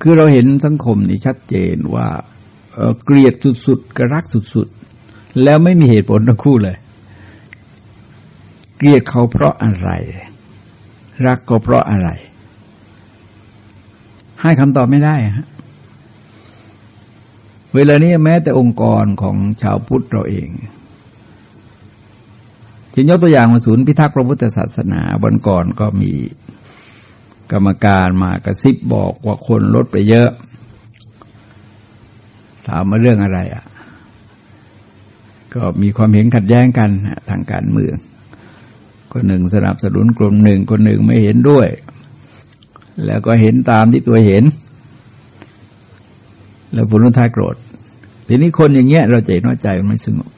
คือเราเห็นสังคมนี่ชัดเจนว่าเกลียดสุดๆกระรักสุดๆ แล้วไม่มีเหตุผลทั้งคู่เลย เกลียดเขาเพราะอะไร รักก็เพราะอะไร ให้คำตอบไม่ได้ฮะเวลานี้แม้แต่องค์กรของชาวพุทธเราเอง จะยกตัวอย่างมาศูนย์พิทักษ์พระพุทธศาสนาวันก่อนก็มีกรรมการมากระซิบบอกว่าคนลดไปเยอะ ถามมาเรื่องอะไรอะ่ะ ก็มีความเห็นขัดแย้งกันทางการเมือง คนหนึ่งสนับสนุนกลุ่มหนึ่งคนหนึ่งไม่เห็นด้วย แล้วก็เห็นตามที่ตัวเห็น แล้วผลท้ายโกรธทีนี้คนอย่างเงี้ยเราใจน้อยใจมันไม่สงบ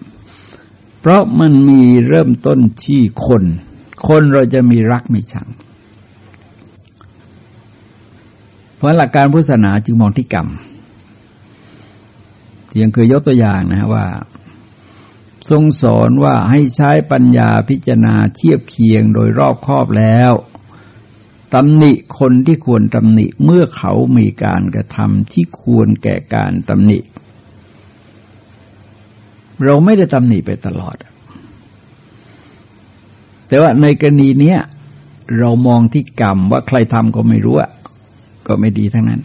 เพราะมันมีเริ่มต้นที่คน คนเราจะมีรักไมีชัง เพราะหลักการพุทธศาสนาจึงมองที่กรรมที่ยังเคยยกตัวอย่างนะว่า ทรงสอนว่าให้ใช้ปัญญาพิจารณาเทียบเคียงโดยรอบครอบแล้วตำหนิคนที่ควรตำหนิเมื่อเขามีการกระทำที่ควรแก่การตำหนิ เราไม่ได้ตำหนิไปตลอด แต่ว่าในกรณีนี้เรามองที่กรรมว่าใครทำก็ไม่รู้ก็ไม่ดีทั้งนั้น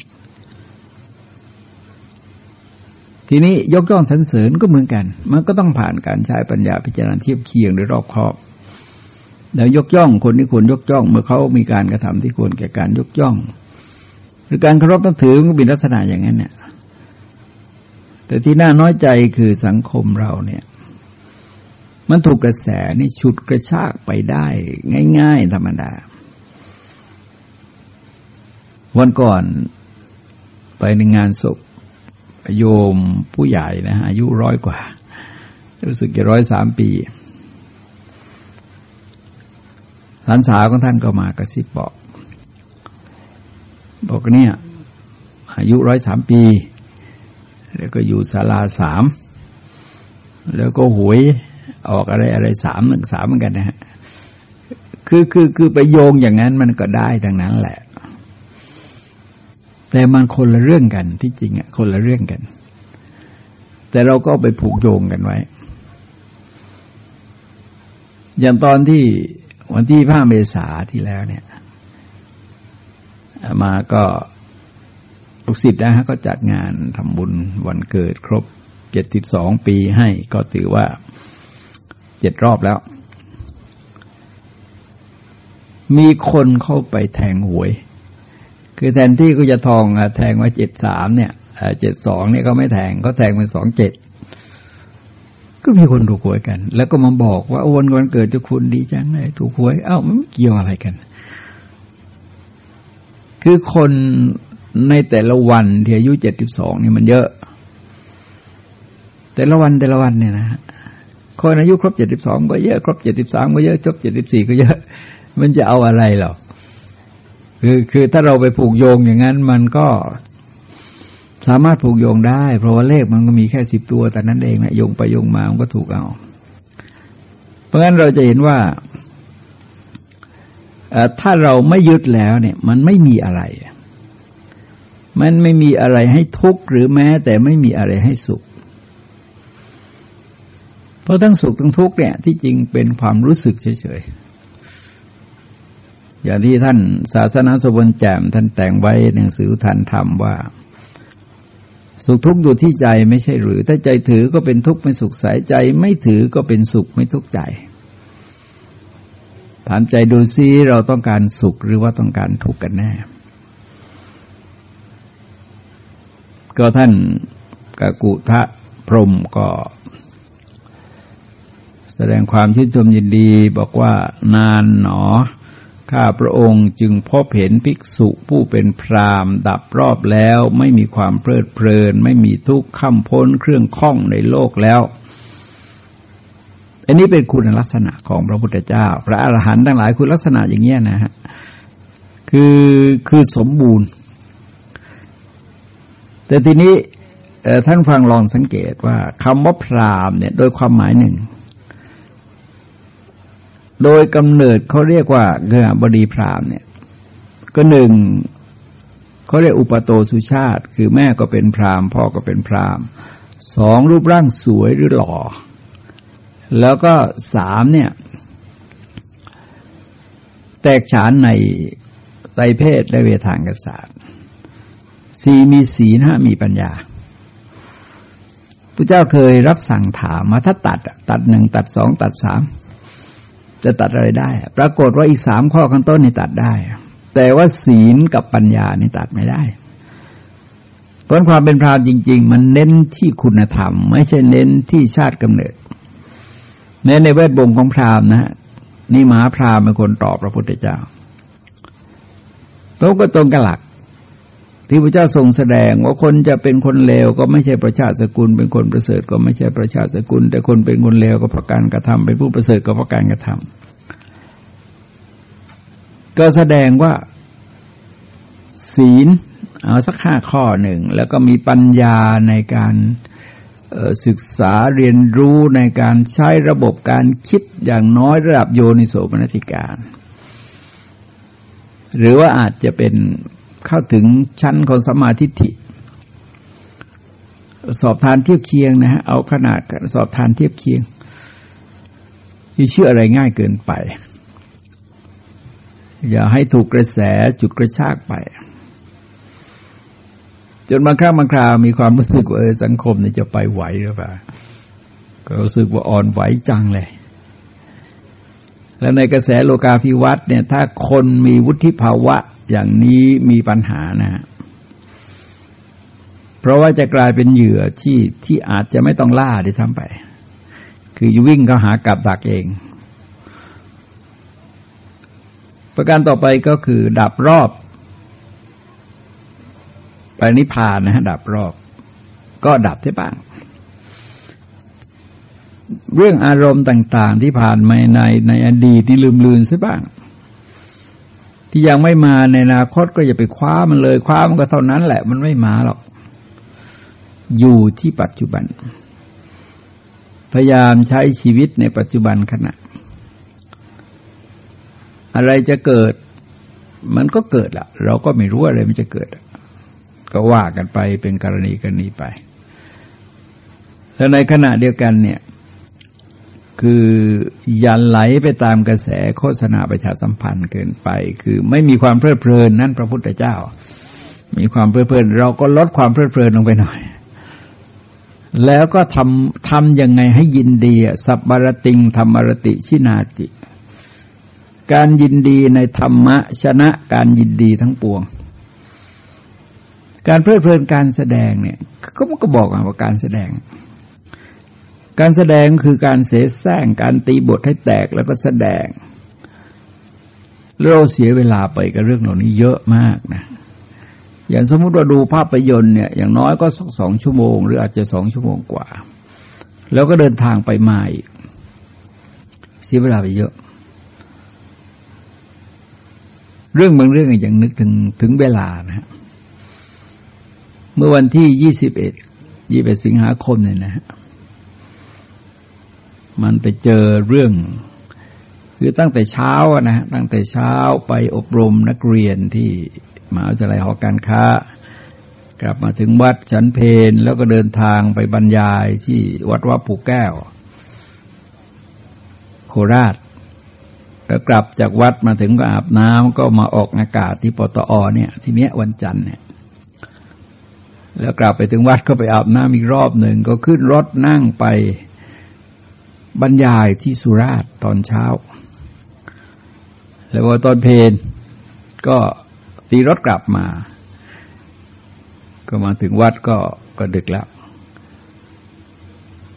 ทีนี้ยกย่องสรรเสริญก็เหมือนกัน มันก็ต้องผ่านการใช้ปัญญาพิจารณาเทียบเคียงโดยรอบครอบ แล้วยกย่องคนที่ควรยกย่อง เมื่อเขามีการกระทำที่ควรแก่การยกย่อง หรือการเคารพนับถือมันก็เป็นลักษณะอย่างนั้นเนี่ย แต่ที่น่าน้อยใจคือสังคมเราเนี่ย มันถูกกระแสนี่ฉุดกระชากไปได้ง่าย ๆ ธรรมดา วันก่อนไปในงานศพโยมผู้ใหญ่นะฮะอายุร้อยกว่า รู้สึกจะร้อยสามปีหลานสาวของท่านก็มากระซิบบอก บอกเนี่ย อายุร้อยสามปี แล้วก็อยู่ศาลาสามแล้วก็หวยออกอะไรอะไรสามหนึ่งสามเหมือนกันนะฮะคือคือคือไปโยงอย่างนั้นมันก็ได้ดังนั้นแหละ แต่มันคนละเรื่องกันที่จริงอะคนละเรื่องกัน แต่เราก็ไปผูกโยงกันไว้ อย่างตอนที่วันที่พ้าเมษาที่แล้วเนี่ย มาก็ ลูกศิษย์นะฮะก็จัดงานทำบุญวันเกิดครบเจ็ดสิบสองปีให้ก็ถือว่าเจ็ดรอบแล้ว มีคนเข้าไปแทงหวย คือแทนที่กูจะทองแทงมาเจ็ดสามเนี่ยเจ็ดสองเนี่ยก็ไม่แทงก็แทงเป็นสองเจ็ดก็มีคนถูกหวยกัน แล้วก็มาบอกว่าวันวันเกิดจะคุณดีจังเลยถูกหวย เอ้ามันเกี่ยวอะไรกัน คือคน ในแต่ละวันที่อายุเจ็ดสิบสองนี่มันเยอะ แต่ละวันแต่ละวันเนี่ยนะคนอายุครบเจ็ดสิบสองก็เยอะครบเจ็ดสิบสามก็เยอะครบเจ็ดสิบสี่ก็เยอะ มันจะเอาอะไรหรอกคือคือถ้าเราไปผูกโยงอย่างนั้นมันก็สามารถผูกโยงได้ เพราะว่าเลขมันก็มีแค่สิบตัวแต่นั้นเองนะโยงไปโยงมามันก็ถูกเอา เพราะฉะนั้นเราจะเห็นว่าถ้าเราไม่ยึดแล้วเนี่ย มันไม่มีอะไร มันไม่มีอะไรให้ทุกข์หรือแม้แต่ไม่มีอะไรให้สุข เพราะทั้งสุขทั้งทุกข์เนี่ยที่จริงเป็นความรู้สึกเฉยๆ อย่างที่ท่านศาสนาสมบูรณ์แจ่มท่านแต่งไว้หนังสือทันธรรมว่า สุขทุกข์อยู่ที่ใจไม่ใช่หรือ ถ้าใจถือก็เป็นทุกข์ไม่สุขสายใจ ไม่ถือก็เป็นสุขไม่ทุกข์ใจ ถามใจดูซิเราต้องการสุขหรือว่าต้องการทุกข์กันแน่ ก็ท่านกกุทะพรมก็แสดงความชื่นชมยินดีบอกว่านานหนอ ข้าพระองค์จึงพบเห็นภิกษุผู้เป็นพรามดับรอบแล้วไม่มีความเพลิดเพลิน ไม่มีทุกข์ข้ามพ้นเครื่องข้องในโลกแล้ว อันนี้เป็นคุณลักษณะของพระพุทธเจ้า พระอรหันต์ทั้งหลายคุณลักษณะอย่างเงี้ยนะฮะคือคือสมบูรณ์ แต่ทีนี้ท่านฟังลองสังเกตว่าคำว่าพรามเนี่ยโดยความหมายหนึ่ง โดยกำเนิดเขาเรียกว่าเงือบดีพรามเนี่ย ก็หนึ่งเขาเรียกอุปโตสุชาติ คือแม่ก็เป็นพรามพ่อก็เป็นพรามสองรูปร่างสวยหรือหล่อ แล้วก็สามเนี่ย แตกฉานในไตเพศและเวทางกษัตริย์ สี่มีศีลห้ามีปัญญาพระเจ้าเคยรับสั่งถามมาถ้าตัด ตัดหนึ่งตัดสองตัดสามจะตัดอะไรได้ ปรากฏว่าอีกสามข้อข้างต้นนี่ตัดได้ แต่ว่าศีลกับปัญญานี่ตัดไม่ได้เพราะความเป็นพรามจริง ๆ มันเน้นที่คุณธรรม ไม่ใช่เน้นที่ชาติกำเนิดแม้ในเวทบงของพราหมณ์นะนี่มหาพราหมณ์เป็นคนตอบพระพุทธเจ้าเราก็ตรงกับหลัก ที่พระเจ้าทรงแสดงว่าคนจะเป็นคนเลวก็ไม่ใช่ประชาสกุล เป็นคนประเสริฐก็ไม่ใช่ประชาสกุล แต่คนเป็นคนเลวก็เพราะการกระทำเป็นผู้ประเสริฐก็เพราะการกระทำก็แสดงว่าศีลเอาสักห้าข้อหนึ่ง แล้วก็มีปัญญาในการศึกษาเรียนรู้ในการใช้ระบบการคิดอย่างน้อยระดับโยนิโสมนติการ หรือว่าอาจจะเป็น เข้าถึงชั้นของสมาธิิสอบทานเทียบเคียงนะฮะเอาขนาดสอบทานเทียบเคียงที่เชื่ออะไรง่ายเกินไป อย่าให้ถูกกระแสจุดกระชากไป จนบางครั้งบางคราวมีความรู้สึกว่าสังคมนี่จะไปไหวหรือเปล่าก็รู้สึกว่าอ่อนไหวจังเลย แล้วในกระแสโลกาภิวัตน์เนี่ย ถ้าคนมีวุฒิภาวะอย่างนี้มีปัญหานะ เพราะว่าจะกลายเป็นเหยื่อที่ที่อาจจะไม่ต้องล่าได้ทั้งไป คือวิ่งเขาหากับดักเอง ประการต่อไปก็คือ ดับรอบไปนิพพานนะฮะดับรอบ ก็ดับที่บ้าง เรื่องอารมณ์ต่าง ๆ ที่ผ่านมาในในอดีตที่ลืมลืนซะบ้าง ที่ยังไม่มาในอนาคตก็อย่าไปคว้ามันเลยคว้ามันก็เท่านั้นแหละ มันไม่มาหรอก อยู่ที่ปัจจุบัน พยายามใช้ชีวิตในปัจจุบันขณะ อะไรจะเกิด มันก็เกิดละเราก็ไม่รู้อะไรมันจะเกิด ก็ว่ากันไปเป็นกรณีกรณีไปแล้วในขณะเดียวกันเนี่ย คืออย่าไหลไปตามกระแสโฆษณาประชาสัมพันธ์เกินไป คือไม่มีความเพลิดเพลินนั่นพระพุทธเจ้า มีความเพลิดเพลิน เราก็ลดความเพลิดเพลินลงไปหน่อย แล้วก็ทำทำยังไงให้ยินดีสับบารติงธรรมรติชินาติ การยินดีในธรรมะชนะการยินดีทั้งปวง การเพลิดเพลินการแสดงเนี่ยก็มันก็บอกว่าการแสดง การแสดงคือการเสแสร้งการตีบทให้แตกแล้วก็แสดง เราเสียเวลาไปกับเรื่องเหล่านี้เยอะมากนะ อย่างสมมติว่าดูภาพยนตร์เนี่ย อย่างน้อยก็สองสองชั่วโมง หรืออาจจะสองชั่วโมงกว่า แล้วก็เดินทางไปมาอีก เสียเวลาไปเยอะ เรื่องบางเรื่องอย่างนึกถึงถึงเวลานะฮะเมื่อวันที่ยี่สิบเอ็ดยี่สิบสิงหาคมเนี่ยนะฮะ มันไปเจอเรื่อง คือตั้งแต่เช้านะตั้งแต่เช้าไปอบรมนักเรียนที่มหาวิทยาลัยหอการค้า กลับมาถึงวัดฉันเพนแล้วก็เดินทางไปบรรยายที่วัดวัดผูแก้ว โคราชแล้วกลับจากวัดมาถึงก็อาบน้ำก็มาออกอากาศที่ปตอเนี่ย ที่เนี้ยวันจันทร์เนี่ย แล้วกลับไปถึงวัดก็ไปอาบน้ำอีกรอบหนึ่งก็ขึ้นรถนั่งไป บรรยายที่สุราษฎร์ตอนเช้า แล้วพอตอนเพลนก็ตีรถกลับมา ก็มาถึงวัดก็ก็ดึกแล้ว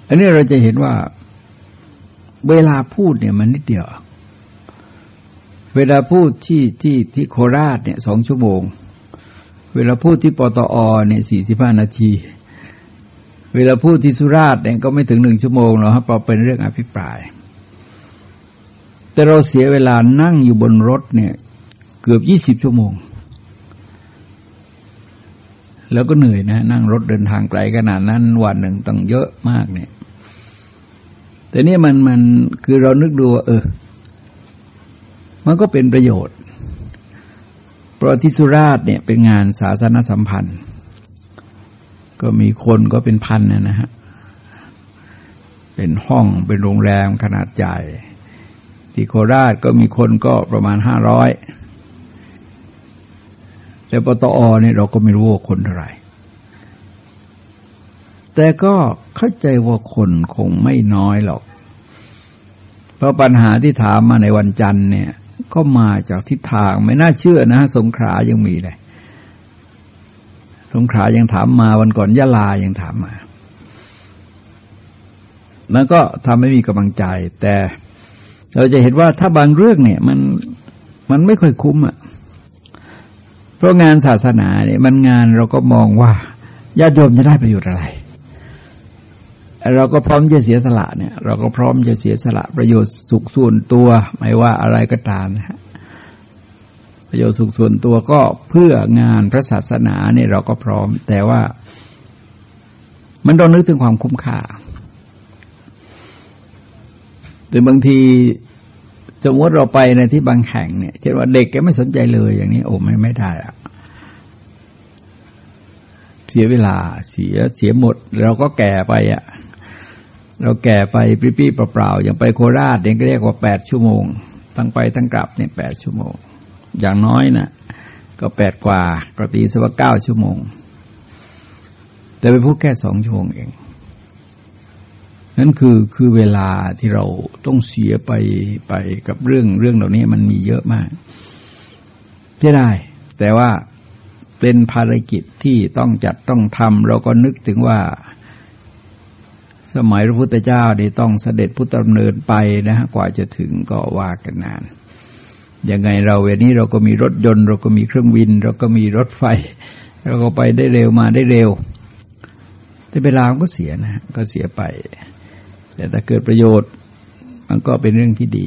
อันนี้เราจะเห็นว่าเวลาพูดเนี่ยมันนิดเดียว เวลาพูดที่ที่ที่โคราชเนี่ยสองชั่วโมง เวลาพูดที่ปตอเนี่ยสี่สิบห้านาที เวลาพูดที่สุราษฎร์เนี่ยก็ไม่ถึงหนึ่งชั่วโมงหรอกครับเพราะเป็นเรื่องอภิปราย แต่เราเสียเวลานั่งอยู่บนรถเนี่ย เกือบยี่สิบชั่วโมง แล้วก็เหนื่อยนะ นั่งรถเดินทางไกลขนาดนั้นวันหนึ่งต้องเยอะมากเนี่ย แต่นี่มันมันคือเรานึกดูเออ มันก็เป็นประโยชน์ เพราะที่สุราษฎร์เนี่ยเป็นงานศาสนสัมพันธ์ ก็มีคนก็เป็นพันนะฮะ เป็นห้องเป็นโรงแรมขนาดใหญ่ ที่โคราชก็มีคนก็ประมาณห้าร้อยแต่ปตอเนี่ยเราก็ไม่รู้ว่าคนเท่าไหร่ แต่ก็เข้าใจว่าคนคงไม่น้อยหรอก เพราะปัญหาที่ถามมาในวันจันทร์เนี่ย ก็มาจากทิศทางไม่น่าเชื่อนะ สงขายังมีเลย สงขลายังถามมาวันก่อนยะลายังถามมา แล้วก็ทำให้มีกำลังใจ แต่เราจะเห็นว่าถ้าบางเรื่องเนี่ย มันมันไม่ค่อยคุ้มอะ่ะเพราะงานศาสนาเนี่ยมันงานเราก็มองว่าญาติโยมจะได้ประโยชน์อะไร เราก็พร้อมจะเสียสละเนี่ย เราก็พร้อมจะเสียสละประโยชน์สุขส่วนตัว ไม่ว่าอะไรก็ตามนะฮะ ประโยชน์สุขส่วนตัวก็เพื่องานพระศาสนาเนี่ยเราก็พร้อม แต่ว่า มันต้องนึกถึงความคุ้มค่าแต่บางทีสมมติเราไปในที่บางแห่งเนี่ยเช่นว่าเด็กแกไม่สนใจเลยอย่างนี้ โอ้ไม่ไม่ได้อะเสียเวลาเสียเสียหมด เราก็แก่ไปอะ เราแก่ไปปี้ๆเปล่าๆอย่างไปโคราชเนี่ยก็เรียกว่าแปดชั่วโมงทั้งไปทั้งกลับเนี่ยแปดชั่วโมง อย่างน้อยนะก็แปดกว่าก็ตีสักเก้าชั่วโมง แต่ไปพูดแค่สองชั่วโมงเอง นั่นคือคือเวลาที่เราต้องเสียไปไปกับเรื่องเรื่องเหล่านี้มันมีเยอะมากจะได้ แต่ว่าเป็นภารกิจที่ต้องจัดต้องทำเราก็นึกถึงว่า สมัยพระพุทธเจ้าได้ต้องเสด็จพุทธดำเนินไปนะฮะกว่าจะถึงก็ว่ากันนาน ยังไงเราเวลนี้เราก็มีรถยนต์ เราก็มีเครื่องบิน เราก็มีรถไฟ เราก็ไปได้เร็วมาได้เร็ว แต่เวลาก็เสียนะก็เสียไป แต่ถ้าเกิดประโยชน์มันก็เป็นเรื่องที่ดี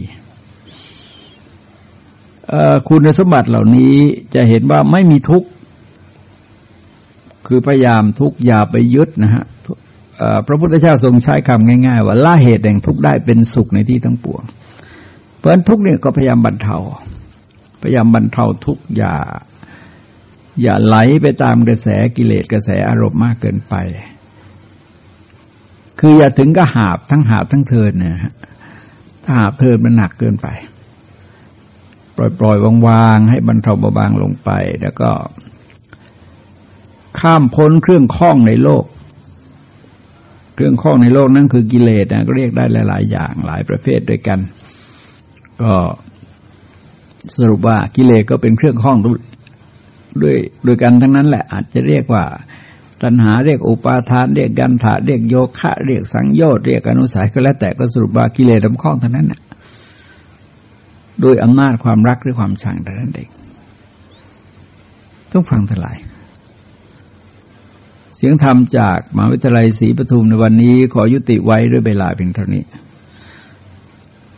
คุณสมบัติเหล่านี้จะเห็นว่าไม่มีทุกข์ คือพยายามทุกอย่าไปยึดนะฮะพระพุทธเจ้าทรงใช้คำง่าย ๆ ว่าละเหตุแห่งทุกข์ได้เป็นสุขในที่ทั้งปวง เพราะฉะนั้นทุกเนี่ยก็พยายามบรรเทา พยายามบรรเทาทุกอย่า อย่าไหลไปตามกระแสกิเลสกระแสอารมณ์มากเกินไป คืออย่าถึงก็หาบทั้งหาบทั้งเทินเนี่ยถ้าหาบเทินมันหนักเกินไป ปล่อยปล่อยวางๆให้บรรเทาเบาบางลงไป แล้วก็ ข้ามพ้นเครื่องข้องในโลกเครื่องข้องในโลกนั่นคือกิเลสนะก็เรียกได้หลาย ๆ อย่างหลายประเภทด้วยกัน ก็สรุปว่ากิเลสก็เป็นเครื่องข้องด้วยด้วยกันทั้งนั้นแหละ อาจจะเรียกว่า ตัณหาเรียกอุปาทาน เรียกกันถาเรียกโยคะ เรียกสังโยชน์เรียกอนุสัยก็แล้วแต่ก็สรุปว่ากิเลสดำข้องเท่านั้นนะโดยอำนาจความรักหรือความชังแต่นั้นเองต้องฟังทลาย เสียงธรรมจากมหาวิทยาลัยศรีปทุมในวันนี้ขอยุติไว้ด้วยเวลาเพียงเท่านี้